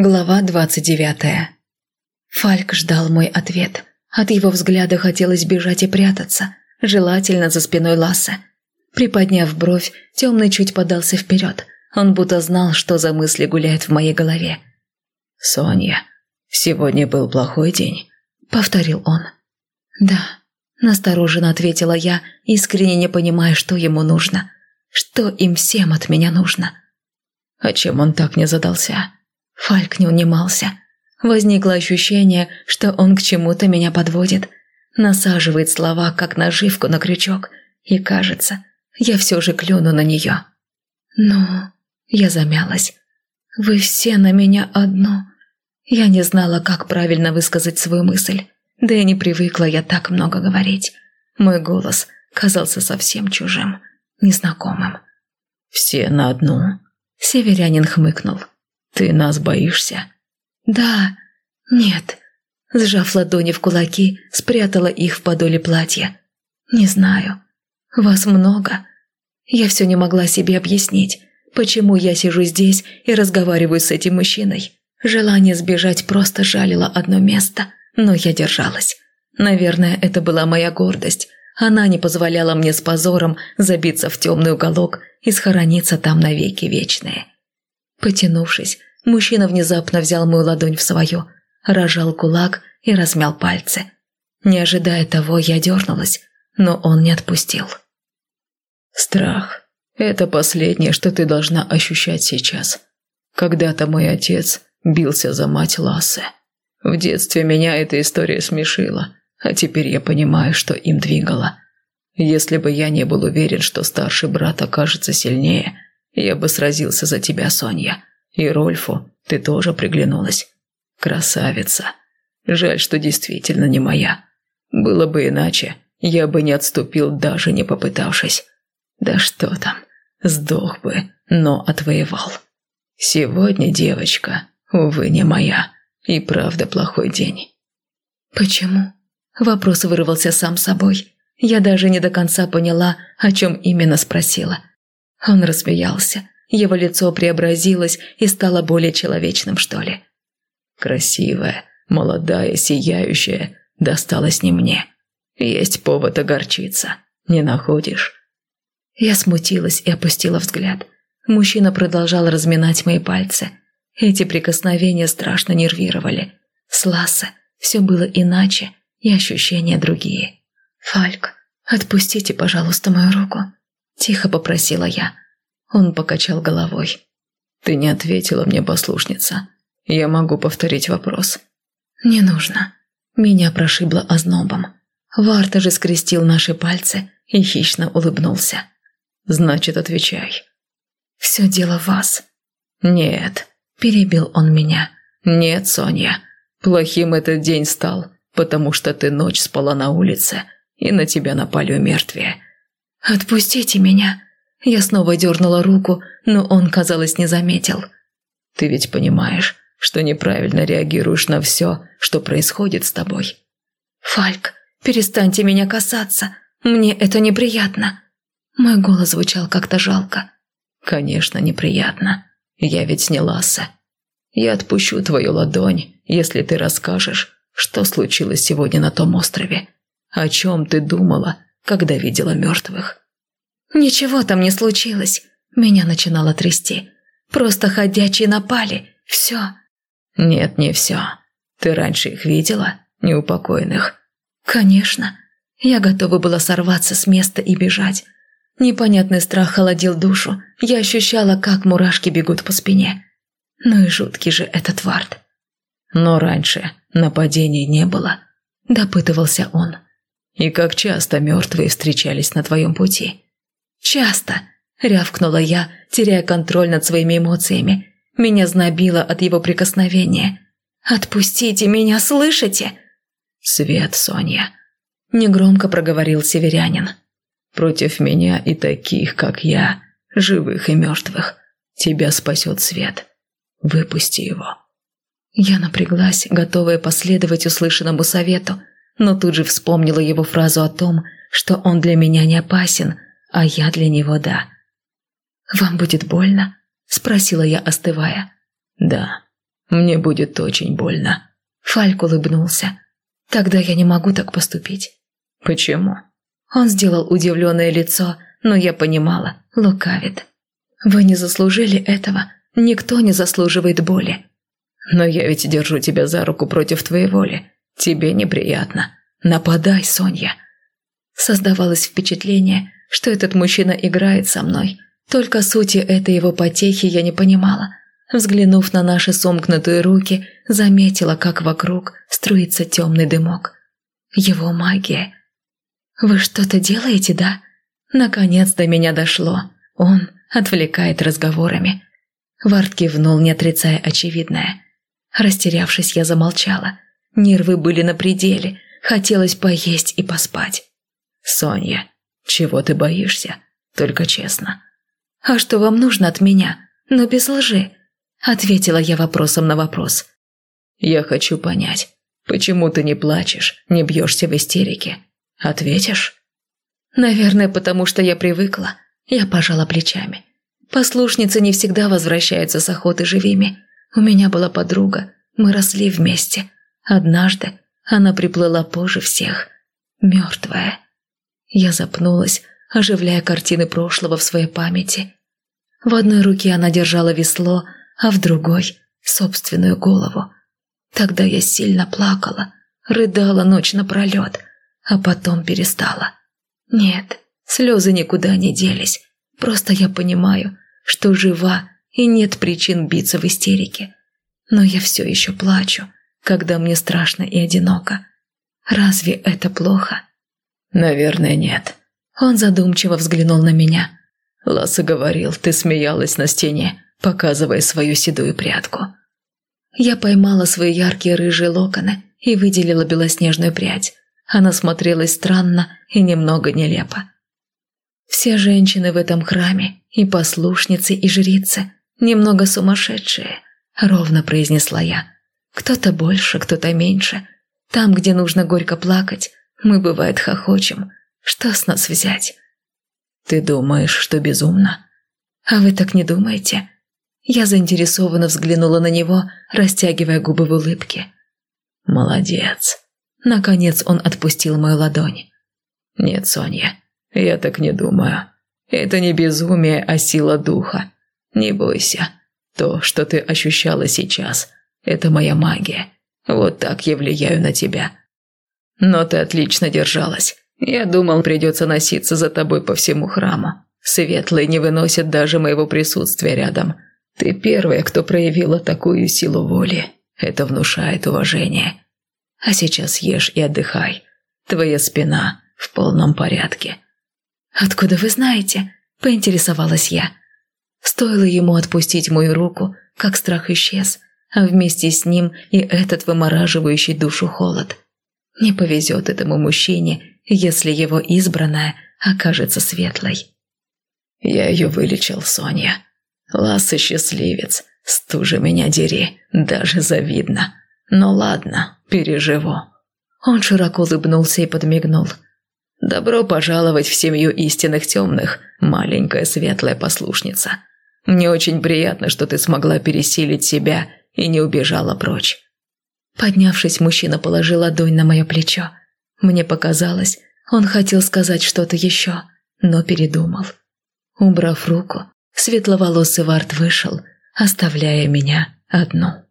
Глава двадцать девятая. Фальк ждал мой ответ. От его взгляда хотелось бежать и прятаться, желательно за спиной Ласса. Приподняв бровь, темный чуть подался вперед. Он будто знал, что за мысли гуляют в моей голове. «Соня, сегодня был плохой день», — повторил он. «Да», — настороженно ответила я, искренне не понимая, что ему нужно. Что им всем от меня нужно. «А чем он так не задался?» Фальк не унимался. Возникло ощущение, что он к чему-то меня подводит. Насаживает слова, как наживку на крючок. И кажется, я все же клюну на нее. «Ну...» Я замялась. «Вы все на меня одно...» Я не знала, как правильно высказать свою мысль. Да и не привыкла я так много говорить. Мой голос казался совсем чужим, незнакомым. «Все на одну...» Северянин хмыкнул. «Ты нас боишься?» «Да, нет». Сжав ладони в кулаки, спрятала их в подоле платья. «Не знаю. Вас много. Я все не могла себе объяснить, почему я сижу здесь и разговариваю с этим мужчиной. Желание сбежать просто жалило одно место, но я держалась. Наверное, это была моя гордость. Она не позволяла мне с позором забиться в темный уголок и схорониться там навеки вечные. Потянувшись, мужчина внезапно взял мою ладонь в свою, рожал кулак и размял пальцы. Не ожидая того, я дернулась, но он не отпустил. «Страх – это последнее, что ты должна ощущать сейчас. Когда-то мой отец бился за мать Лассе. В детстве меня эта история смешила, а теперь я понимаю, что им двигало. Если бы я не был уверен, что старший брат окажется сильнее – я бы сразился за тебя, Соня. И Рольфу ты тоже приглянулась. Красавица. Жаль, что действительно не моя. Было бы иначе, я бы не отступил, даже не попытавшись. Да что там, сдох бы, но отвоевал. Сегодня девочка, увы, не моя. И правда плохой день. Почему? Вопрос вырвался сам собой. Я даже не до конца поняла, о чем именно спросила. Он рассмеялся. Его лицо преобразилось и стало более человечным, что ли. Красивая, молодая, сияющая, досталась не мне. Есть повод огорчиться. Не находишь? Я смутилась и опустила взгляд. Мужчина продолжал разминать мои пальцы. Эти прикосновения страшно нервировали. С Ласса все было иначе, и ощущения другие. «Фальк, отпустите, пожалуйста, мою руку», Тихо попросила я. Он покачал головой. «Ты не ответила мне, послушница. Я могу повторить вопрос». «Не нужно». Меня прошибло ознобом. Варта же скрестил наши пальцы и хищно улыбнулся. «Значит, отвечай». «Все дело в вас». «Нет», – перебил он меня. «Нет, Соня. Плохим этот день стал, потому что ты ночь спала на улице, и на тебя напали умертвие. «Отпустите меня!» Я снова дернула руку, но он, казалось, не заметил. «Ты ведь понимаешь, что неправильно реагируешь на все, что происходит с тобой?» «Фальк, перестаньте меня касаться! Мне это неприятно!» Мой голос звучал как-то жалко. «Конечно, неприятно. Я ведь не Ласса. Я отпущу твою ладонь, если ты расскажешь, что случилось сегодня на том острове. О чем ты думала, когда видела мертвых. «Ничего там не случилось. Меня начинало трясти. Просто ходячие напали. Все». «Нет, не все. Ты раньше их видела, неупокоенных?» «Конечно. Я готова была сорваться с места и бежать. Непонятный страх холодил душу. Я ощущала, как мурашки бегут по спине. Ну и жуткий же этот вард». «Но раньше нападений не было», – допытывался он. И как часто мертвые встречались на твоем пути?» «Часто», – рявкнула я, теряя контроль над своими эмоциями. Меня знобило от его прикосновения. «Отпустите меня, слышите?» «Свет, Соня», – негромко проговорил северянин. «Против меня и таких, как я, живых и мертвых, тебя спасет свет. Выпусти его». Я напряглась, готовая последовать услышанному совету, но тут же вспомнила его фразу о том, что он для меня не опасен, а я для него да. «Вам будет больно?» – спросила я, остывая. «Да. Мне будет очень больно». Фальк улыбнулся. «Тогда я не могу так поступить». «Почему?» Он сделал удивленное лицо, но я понимала, лукавит. «Вы не заслужили этого. Никто не заслуживает боли». «Но я ведь держу тебя за руку против твоей воли. Тебе неприятно. Нападай, Соня». Создавалось впечатление, что этот мужчина играет со мной. Только сути этой его потехи я не понимала. Взглянув на наши сомкнутые руки, заметила, как вокруг струится темный дымок. Его магия. «Вы что-то делаете, да?» Наконец до меня дошло. Он отвлекает разговорами. Вард кивнул, не отрицая очевидное. Растерявшись, я замолчала. Нервы были на пределе. Хотелось поесть и поспать. «Соня, чего ты боишься? Только честно». «А что вам нужно от меня? Но без лжи», – ответила я вопросом на вопрос. «Я хочу понять, почему ты не плачешь, не бьешься в истерике? Ответишь?» «Наверное, потому что я привыкла». Я пожала плечами. Послушницы не всегда возвращаются с охоты живыми. У меня была подруга, мы росли вместе. Однажды она приплыла позже всех, мертвая. Я запнулась, оживляя картины прошлого в своей памяти. В одной руке она держала весло, а в другой – собственную голову. Тогда я сильно плакала, рыдала ночь напролет, а потом перестала. Нет, слезы никуда не делись, просто я понимаю, что жива и нет причин биться в истерике. Но я все еще плачу, когда мне страшно и одиноко. Разве это плохо? «Наверное, нет». Он задумчиво взглянул на меня. Ласса говорил, ты смеялась на стене, показывая свою седую прядку. Я поймала свои яркие рыжие локоны и выделила белоснежную прядь. Она смотрелась странно и немного нелепо. Все женщины в этом храме, и послушницы, и жрицы, немного сумасшедшие, ровно произнесла я. Кто-то больше, кто-то меньше. Там, где нужно горько плакать, мы, бывает, хохочем. Что с нас взять? Ты думаешь, что безумно? А вы так не думаете? Я заинтересованно взглянула на него, растягивая губы в улыбке. Молодец. Наконец он отпустил мою ладонь. Нет, Соня, я так не думаю. Это не безумие, а сила духа. Не бойся. То, что ты ощущала сейчас, это моя магия. Вот так я влияю на тебя. Но ты отлично держалась. Я думал, придется носиться за тобой по всему храму. Светлые не выносят даже моего присутствия рядом. Ты первая, кто проявила такую силу воли. Это внушает уважение. А сейчас ешь и отдыхай. Твоя спина в полном порядке. «Откуда вы знаете?» – поинтересовалась я. Стоило ему отпустить мою руку, как страх исчез, а вместе с ним и этот вымораживающий душу холод – не повезет этому мужчине, если его избранная окажется светлой. Я ее вылечил, Соня. Ласса счастливец, стужи меня дери, даже завидно. Но ладно, переживу. Он широко улыбнулся и подмигнул. «Добро пожаловать в семью истинных темных, маленькая светлая послушница. Мне очень приятно, что ты смогла пересилить себя и не убежала прочь. Поднявшись, мужчина положил ладонь на мое плечо. Мне показалось, он хотел сказать что-то еще, но передумал. Убрав руку, светловолосый Вард вышел, оставляя меня одну.